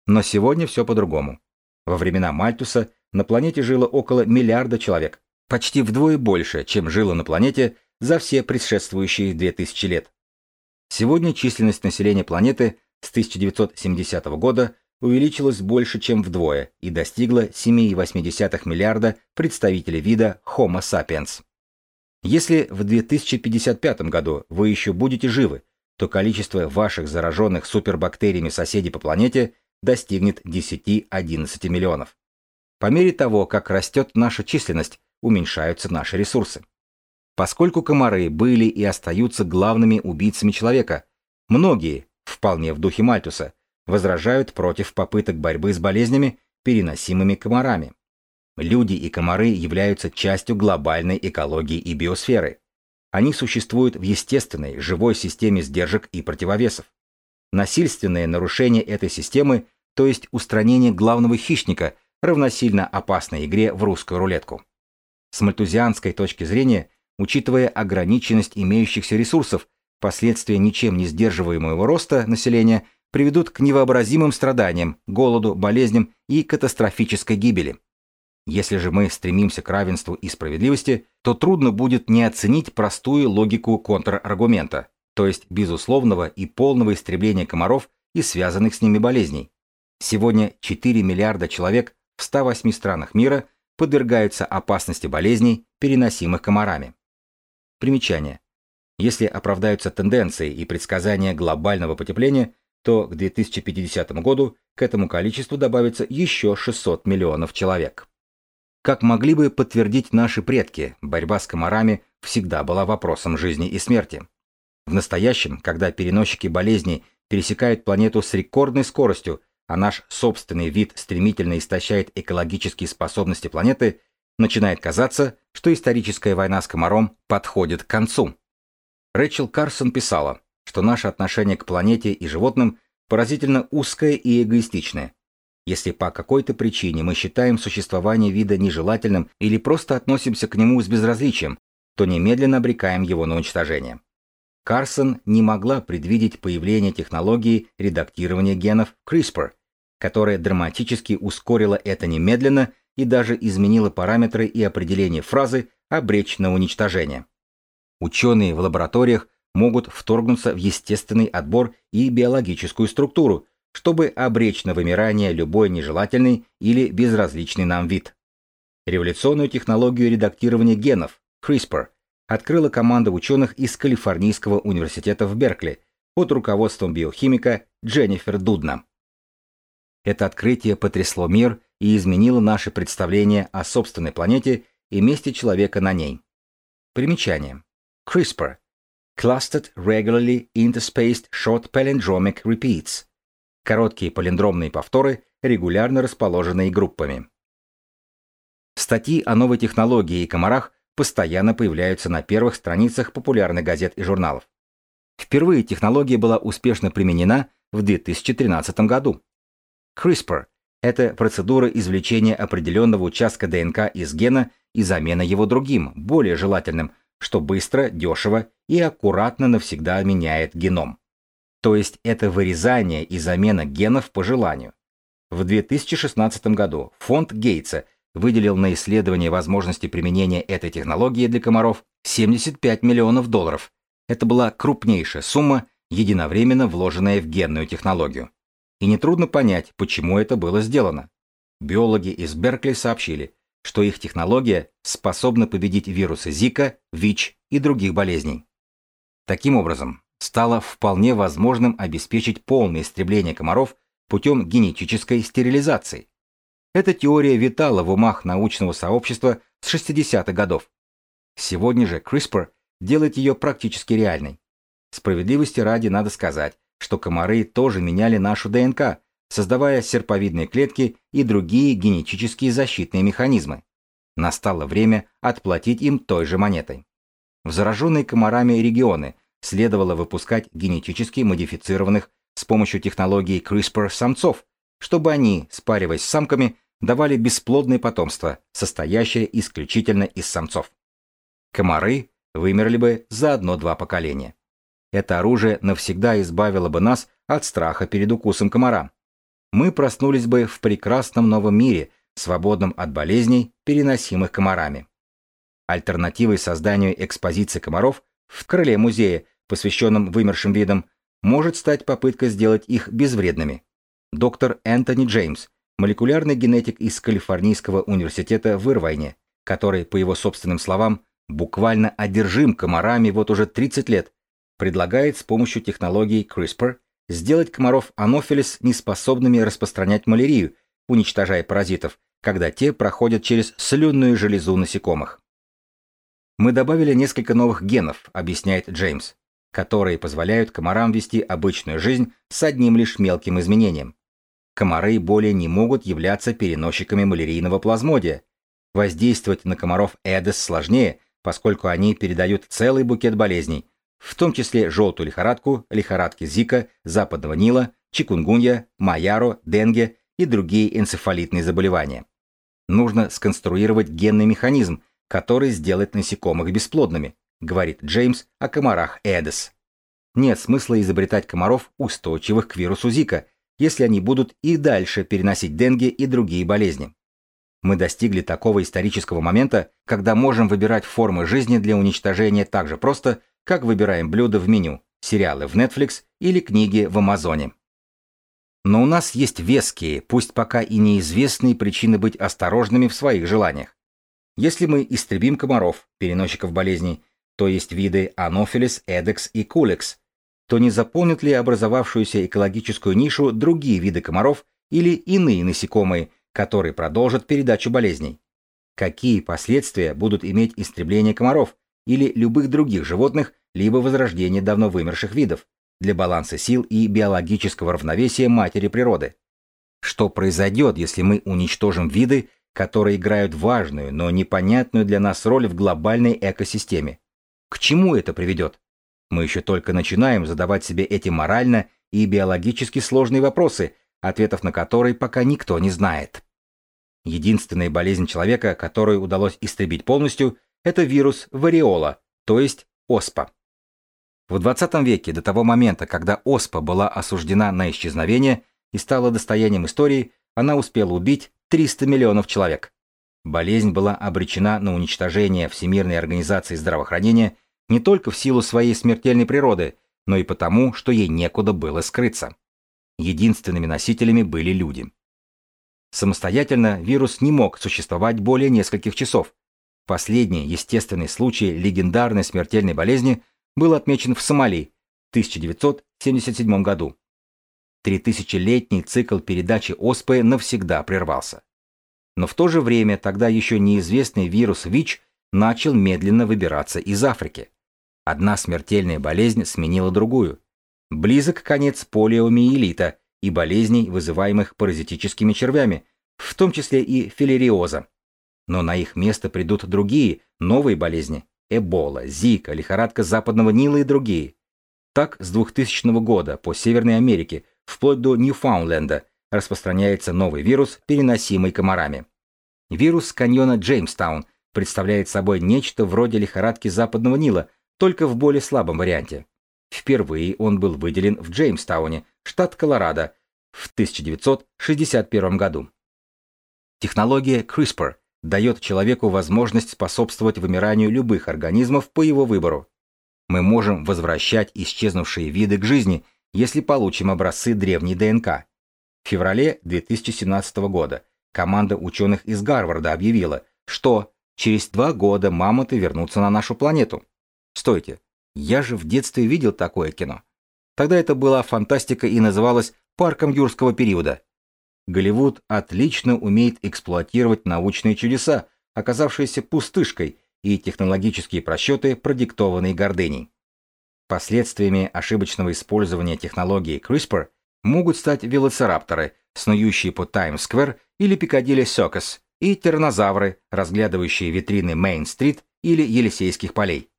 Но сегодня все по-другому. Во времена Мальтуса на планете жило около миллиарда человек, почти вдвое больше, чем жило на планете за все предшествующие 2000 лет. Сегодня численность населения планеты с 1970 года увеличилась больше, чем вдвое и достигла 7,8 миллиарда представителей вида Homo sapiens. Если в 2055 году вы еще будете живы, то количество ваших зараженных супербактериями соседей по планете достигнет 10-11 миллионов. По мере того, как растет наша численность, уменьшаются наши ресурсы. Поскольку комары были и остаются главными убийцами человека, многие, вполне в духе Мальтуса, возражают против попыток борьбы с болезнями, переносимыми комарами. Люди и комары являются частью глобальной экологии и биосферы. Они существуют в естественной, живой системе сдержек и противовесов. Насильственное нарушение этой системы, то есть устранение главного хищника, равносильно опасной игре в русскую рулетку. С мальтузианской точки зрения, учитывая ограниченность имеющихся ресурсов, последствия ничем не сдерживаемого роста населения приведут к невообразимым страданиям, голоду, болезням и катастрофической гибели. Если же мы стремимся к равенству и справедливости, то трудно будет не оценить простую логику контраргумента, то есть безусловного и полного истребления комаров и связанных с ними болезней. Сегодня 4 миллиарда человек в 108 странах мира подвергаются опасности болезней, переносимых комарами. Примечание. Если оправдаются тенденции и предсказания глобального потепления, то к 2050 году к этому количеству добавится еще 600 миллионов человек. Как могли бы подтвердить наши предки, борьба с комарами всегда была вопросом жизни и смерти. В настоящем, когда переносчики болезней пересекают планету с рекордной скоростью, а наш собственный вид стремительно истощает экологические способности планеты, начинает казаться, что историческая война с комаром подходит к концу. Рэчел Карсон писала, что наше отношение к планете и животным поразительно узкое и эгоистичное. Если по какой-то причине мы считаем существование вида нежелательным или просто относимся к нему с безразличием, то немедленно обрекаем его на уничтожение. Карсон не могла предвидеть появление технологии редактирования генов CRISPR, которая драматически ускорила это немедленно и даже изменила параметры и определение фразы «обречь на уничтожение». Ученые в лабораториях могут вторгнуться в естественный отбор и биологическую структуру, чтобы обречь на вымирание любой нежелательный или безразличный нам вид. Революционную технологию редактирования генов, CRISPR, открыла команда ученых из Калифорнийского университета в Беркли под руководством биохимика Дженнифер Дудна. Это открытие потрясло мир и изменило наше представление о собственной планете и месте человека на ней. Примечание. CRISPR – Clustered Regularly Interspaced Short Palindromic Repeats – Короткие палиндромные повторы, регулярно расположенные группами. Статьи о новой технологии и комарах постоянно появляются на первых страницах популярных газет и журналов. Впервые технология была успешно применена в 2013 году. CRISPR – это процедура извлечения определенного участка ДНК из гена и замена его другим, более желательным, что быстро, дешево и аккуратно навсегда меняет геном. То есть это вырезание и замена генов по желанию. В 2016 году фонд Гейтса выделил на исследование возможности применения этой технологии для комаров 75 миллионов долларов. Это была крупнейшая сумма, единовременно вложенная в генную технологию. И нетрудно понять, почему это было сделано. Биологи из Беркли сообщили, что их технология способна победить вирусы Зика, ВИЧ и других болезней. Таким образом, стало вполне возможным обеспечить полное истребление комаров путем генетической стерилизации. Эта теория витала в умах научного сообщества с 60-х годов. Сегодня же CRISPR делает ее практически реальной. Справедливости ради надо сказать, что комары тоже меняли нашу ДНК, создавая серповидные клетки и другие генетические защитные механизмы. Настало время отплатить им той же монетой. В зараженные комарами регионы следовало выпускать генетически модифицированных с помощью технологии CRISPR самцов, чтобы они, спариваясь с самками, давали бесплодное потомство, состоящее исключительно из самцов. Комары вымерли бы за одно-два поколения. Это оружие навсегда избавило бы нас от страха перед укусом комара. Мы проснулись бы в прекрасном новом мире, свободном от болезней, переносимых комарами. Альтернативой созданию экспозиции комаров в крыле музея, посвященном вымершим видам, может стать попытка сделать их безвредными. Доктор Энтони Джеймс, молекулярный генетик из Калифорнийского университета в Ирвайне, который, по его собственным словам, буквально одержим комарами вот уже 30 лет, предлагает с помощью технологии CRISPR сделать комаров анофилис неспособными распространять малярию, уничтожая паразитов, когда те проходят через слюнную железу насекомых. Мы добавили несколько новых генов, объясняет Джеймс, которые позволяют комарам вести обычную жизнь с одним лишь мелким изменением. Комары более не могут являться переносчиками малярийного плазмодия. Воздействовать на комаров Эдес сложнее, поскольку они передают целый букет болезней, в том числе желтую лихорадку, лихорадки Зика, западного Нила, чикунгунья, майяро, денге и другие энцефалитные заболевания. Нужно сконструировать генный механизм, который сделает насекомых бесплодными, говорит Джеймс о комарах Эдес. Нет смысла изобретать комаров, устойчивых к вирусу Зика, если они будут и дальше переносить денге и другие болезни. Мы достигли такого исторического момента, когда можем выбирать формы жизни для уничтожения так же просто, как выбираем блюда в меню, сериалы в Netflix или книги в Амазоне. Но у нас есть веские, пусть пока и неизвестные причины быть осторожными в своих желаниях. Если мы истребим комаров, переносчиков болезней, то есть виды Anopheles, Edex и Culex, то не заполнят ли образовавшуюся экологическую нишу другие виды комаров или иные насекомые, которые продолжат передачу болезней? Какие последствия будут иметь истребление комаров, или любых других животных, либо возрождение давно вымерших видов, для баланса сил и биологического равновесия матери природы. Что произойдет, если мы уничтожим виды, которые играют важную, но непонятную для нас роль в глобальной экосистеме? К чему это приведет? Мы еще только начинаем задавать себе эти морально и биологически сложные вопросы, ответов на которые пока никто не знает. Единственная болезнь человека, которую удалось истребить полностью, это вирус вариола, то есть оспа. В 20 веке, до того момента, когда оспа была осуждена на исчезновение и стала достоянием истории, она успела убить 300 миллионов человек. Болезнь была обречена на уничтожение Всемирной организации здравоохранения не только в силу своей смертельной природы, но и потому, что ей некуда было скрыться. Единственными носителями были люди. Самостоятельно вирус не мог существовать более нескольких часов, Последний естественный случай легендарной смертельной болезни был отмечен в Сомали в 1977 году. Тритысячелетний цикл передачи оспы навсегда прервался. Но в то же время тогда еще неизвестный вирус ВИЧ начал медленно выбираться из Африки. Одна смертельная болезнь сменила другую. Близок конец полиомиелита и болезней, вызываемых паразитическими червями, в том числе и филериоза. Но на их место придут другие, новые болезни. Эбола, Зика, лихорадка западного Нила и другие. Так, с 2000 года по Северной Америке, вплоть до Ньюфаундленда, распространяется новый вирус, переносимый комарами. Вирус каньона Джеймстаун представляет собой нечто вроде лихорадки западного Нила, только в более слабом варианте. Впервые он был выделен в Джеймстауне, штат Колорадо, в 1961 году. Технология CRISPR дает человеку возможность способствовать вымиранию любых организмов по его выбору. Мы можем возвращать исчезнувшие виды к жизни, если получим образцы древней ДНК. В феврале 2017 года команда ученых из Гарварда объявила, что через два года мамонты вернутся на нашу планету. Стойте, я же в детстве видел такое кино. Тогда это была фантастика и называлось «Парком юрского периода». Голливуд отлично умеет эксплуатировать научные чудеса, оказавшиеся пустышкой, и технологические просчеты, продиктованные гордыней. Последствиями ошибочного использования технологии CRISPR могут стать велоцирапторы, снующие по Таймс-сквер или Пикадилли Сёкос, и тираннозавры, разглядывающие витрины Мейн-стрит или Елисейских полей.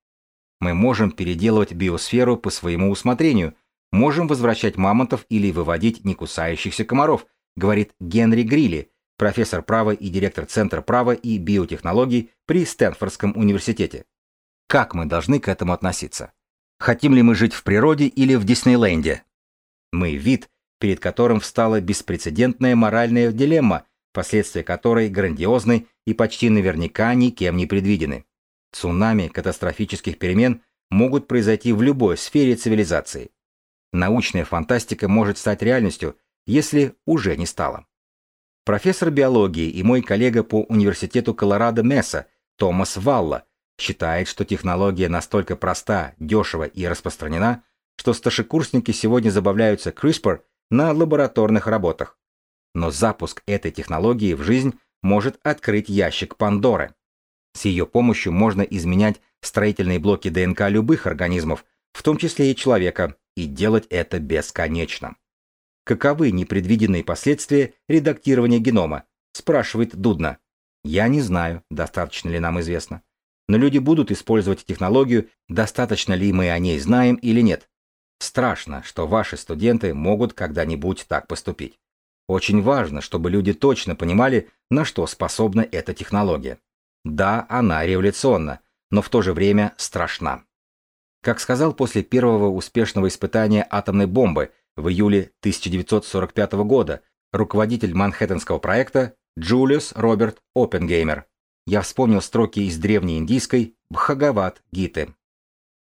Мы можем переделывать биосферу по своему усмотрению, можем возвращать мамонтов или выводить некусающихся комаров, говорит Генри Грилли, профессор права и директор Центра права и биотехнологий при Стэнфордском университете. Как мы должны к этому относиться? Хотим ли мы жить в природе или в Диснейленде? Мы вид, перед которым встала беспрецедентная моральная дилемма, последствия которой грандиозны и почти наверняка никем не предвидены. Цунами катастрофических перемен могут произойти в любой сфере цивилизации. Научная фантастика может стать реальностью, если уже не стала. Профессор биологии и мой коллега по университету Колорадо Месса Томас Валла считает, что технология настолько проста, дешева и распространена, что старшекурсники сегодня забавляются CRISPR на лабораторных работах. Но запуск этой технологии в жизнь может открыть ящик Пандоры. С ее помощью можно изменять строительные блоки ДНК любых организмов, в том числе и человека, и делать это бесконечно. Каковы непредвиденные последствия редактирования генома? Спрашивает Дудна. Я не знаю, достаточно ли нам известно. Но люди будут использовать технологию, достаточно ли мы о ней знаем или нет. Страшно, что ваши студенты могут когда-нибудь так поступить. Очень важно, чтобы люди точно понимали, на что способна эта технология. Да, она революционна, но в то же время страшна. Как сказал после первого успешного испытания атомной бомбы в июле 1945 года руководитель Манхэттенского проекта Джулиус Роберт Оппенгеймер, я вспомнил строки из древнеиндийской Бхагават Гиты.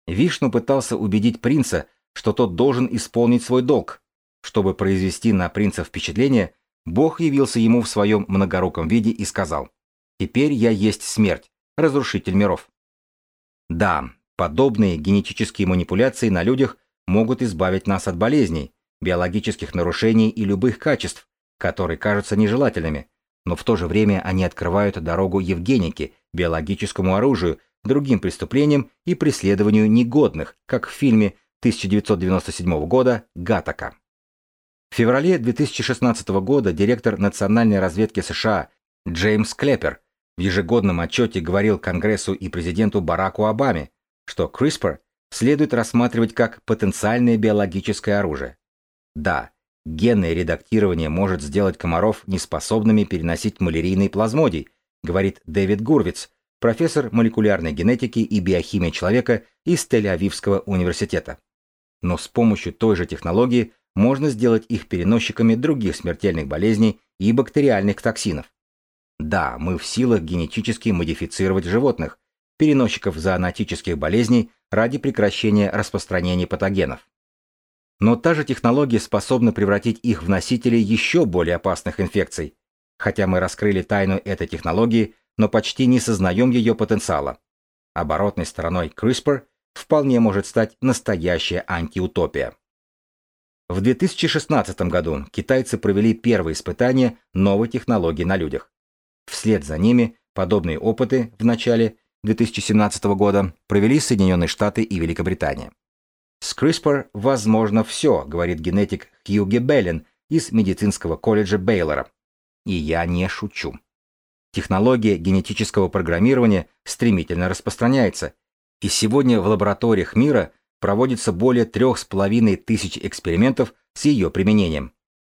Вишну пытался убедить принца, что тот должен исполнить свой долг. Чтобы произвести на принца впечатление, Бог явился ему в своем многоруком виде и сказал, «Теперь я есть смерть, разрушитель миров». Да, подобные генетические манипуляции на людях могут избавить нас от болезней, биологических нарушений и любых качеств, которые кажутся нежелательными, но в то же время они открывают дорогу Евгенике, биологическому оружию, другим преступлениям и преследованию негодных, как в фильме 1997 года «Гатака». В феврале 2016 года директор национальной разведки США Джеймс Клеппер в ежегодном отчете говорил Конгрессу и президенту Бараку Обаме, что CRISPR следует рассматривать как потенциальное биологическое оружие. Да, генное редактирование может сделать комаров неспособными переносить малярийный плазмодий, говорит Дэвид Гурвиц, профессор молекулярной генетики и биохимии человека из Тель-Авивского университета. Но с помощью той же технологии можно сделать их переносчиками других смертельных болезней и бактериальных токсинов. Да, мы в силах генетически модифицировать животных, переносчиков зоонотических болезней ради прекращения распространения патогенов. Но та же технология способна превратить их в носителей еще более опасных инфекций. Хотя мы раскрыли тайну этой технологии, но почти не сознаем ее потенциала. Оборотной стороной CRISPR вполне может стать настоящая антиутопия. В 2016 году китайцы провели первые испытания новой технологии на людях. Вслед за ними подобные опыты в начале 2017 года провели Соединенные Штаты и Великобритания. С CRISPR возможно все, говорит генетик Хью Гебеллин из медицинского колледжа Бейлора. И я не шучу. Технология генетического программирования стремительно распространяется, и сегодня в лабораториях мира проводится более трех с половиной тысяч экспериментов с ее применением.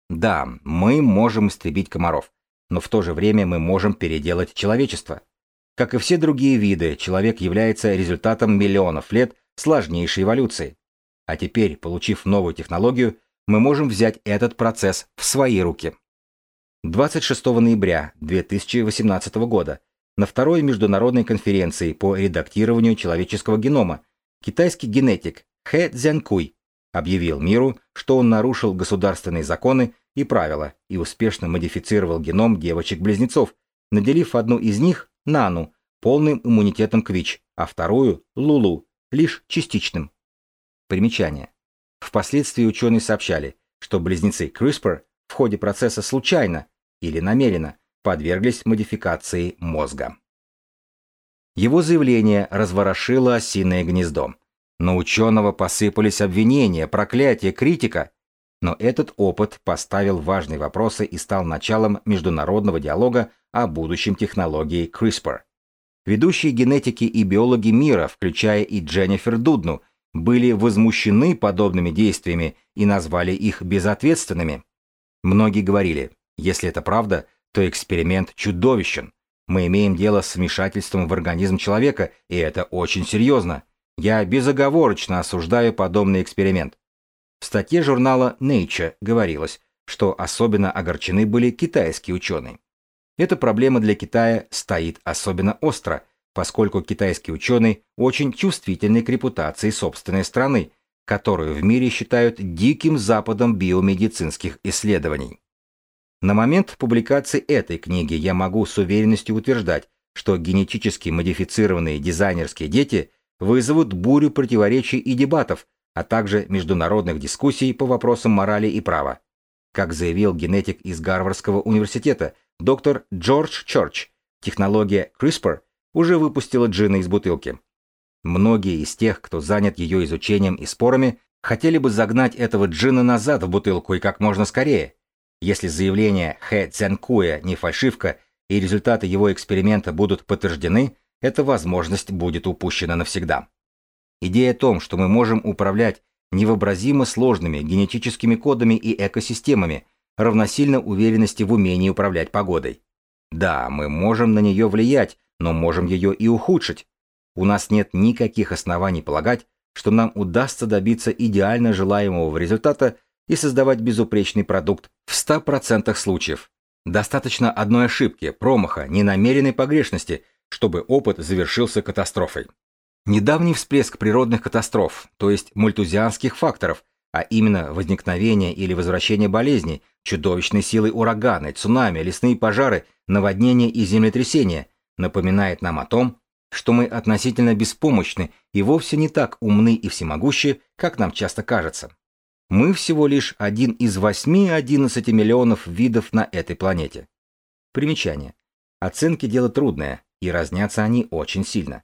Да, мы можем истребить комаров, но в то же время мы можем переделать человечество. Как и все другие виды, человек является результатом миллионов лет сложнейшей эволюции. А теперь, получив новую технологию, мы можем взять этот процесс в свои руки. 26 ноября 2018 года на второй международной конференции по редактированию человеческого генома китайский генетик Хэ Цзянкуй объявил миру, что он нарушил государственные законы и правила и успешно модифицировал геном девочек-близнецов, наделив одну из них, Нану, полным иммунитетом к ВИЧ, а вторую, Лулу, лишь частичным. Примечание. Впоследствии ученые сообщали, что близнецы CRISPR в ходе процесса случайно или намеренно подверглись модификации мозга. Его заявление разворошило осиное гнездо. На ученого посыпались обвинения, проклятия, критика. Но этот опыт поставил важные вопросы и стал началом международного диалога о будущем технологии CRISPR. Ведущие генетики и биологи мира, включая и Дженнифер Дудну, были возмущены подобными действиями и назвали их безответственными. Многие говорили, если это правда, то эксперимент чудовищен. Мы имеем дело с вмешательством в организм человека, и это очень серьезно. Я безоговорочно осуждаю подобный эксперимент. В статье журнала Nature говорилось, что особенно огорчены были китайские ученые. Эта проблема для Китая стоит особенно остро, поскольку китайские ученые очень чувствительны к репутации собственной страны, которую в мире считают диким западом биомедицинских исследований. На момент публикации этой книги я могу с уверенностью утверждать, что генетически модифицированные дизайнерские дети вызовут бурю противоречий и дебатов, а также международных дискуссий по вопросам морали и права. Как заявил генетик из Гарвардского университета доктор Джордж Чорч, технология CRISPR уже выпустила джина из бутылки. Многие из тех, кто занят ее изучением и спорами, хотели бы загнать этого джина назад в бутылку и как можно скорее. Если заявление Хэ Цзянкуя не фальшивка и результаты его эксперимента будут подтверждены, эта возможность будет упущена навсегда. Идея о том, что мы можем управлять невообразимо сложными генетическими кодами и экосистемами, равносильно уверенности в умении управлять погодой. Да, мы можем на нее влиять, но можем ее и ухудшить. У нас нет никаких оснований полагать, что нам удастся добиться идеально желаемого результата и создавать безупречный продукт в 100% случаев. Достаточно одной ошибки, промаха, ненамеренной погрешности, чтобы опыт завершился катастрофой. Недавний всплеск природных катастроф, то есть мультузианских факторов, а именно возникновение или возвращение болезней, чудовищной силы ураганы, цунами, лесные пожары, наводнения и землетрясения, напоминает нам о том, что мы относительно беспомощны и вовсе не так умны и всемогущи, как нам часто кажется. Мы всего лишь один из 8-11 миллионов видов на этой планете. Примечание. Оценки дело трудное, и разнятся они очень сильно.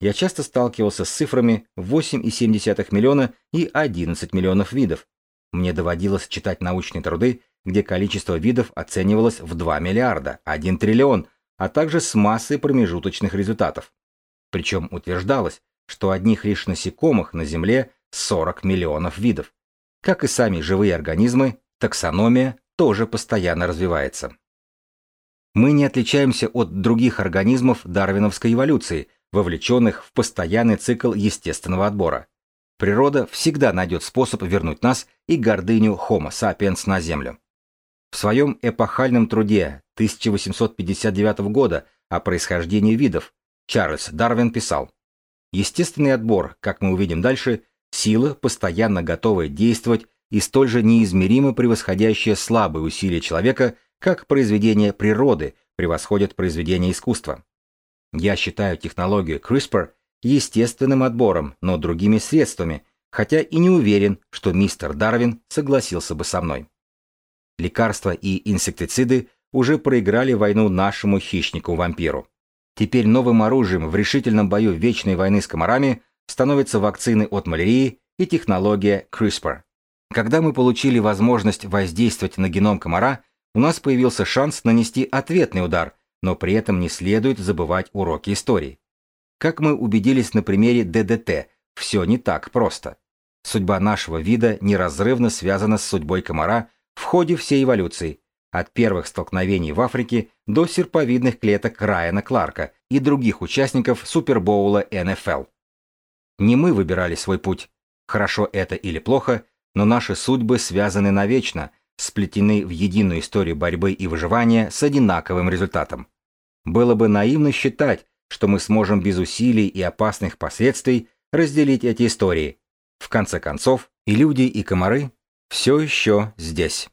Я часто сталкивался с цифрами 8,7 миллиона и 11 миллионов видов. Мне доводилось читать научные труды, где количество видов оценивалось в 2 миллиарда, 1 триллион, а также с массой промежуточных результатов. Причем утверждалось, что одних лишь насекомых на Земле 40 миллионов видов. Как и сами живые организмы, таксономия тоже постоянно развивается. Мы не отличаемся от других организмов дарвиновской эволюции, вовлеченных в постоянный цикл естественного отбора. Природа всегда найдет способ вернуть нас и гордыню Homo sapiens на Землю. В своем эпохальном труде 1859 года о происхождении видов Чарльз Дарвин писал, «Естественный отбор, как мы увидим дальше, сила, постоянно готовая действовать и столь же неизмеримо превосходящая слабые усилия человека, как произведение природы превосходит произведение искусства. Я считаю технологию CRISPR естественным отбором, но другими средствами, хотя и не уверен, что мистер Дарвин согласился бы со мной. Лекарства и инсектициды уже проиграли войну нашему хищнику-вампиру. Теперь новым оружием в решительном бою вечной войны с комарами становятся вакцины от малярии и технология CRISPR. Когда мы получили возможность воздействовать на геном комара, у нас появился шанс нанести ответный удар, но при этом не следует забывать уроки истории. Как мы убедились на примере ДДТ, все не так просто. Судьба нашего вида неразрывно связана с судьбой комара в ходе всей эволюции, от первых столкновений в Африке до серповидных клеток Райана Кларка и других участников Супербоула НФЛ. Не мы выбирали свой путь, хорошо это или плохо, но наши судьбы связаны навечно, сплетены в единую историю борьбы и выживания с одинаковым результатом. Было бы наивно считать, что мы сможем без усилий и опасных последствий разделить эти истории. В конце концов, и люди, и комары все еще здесь.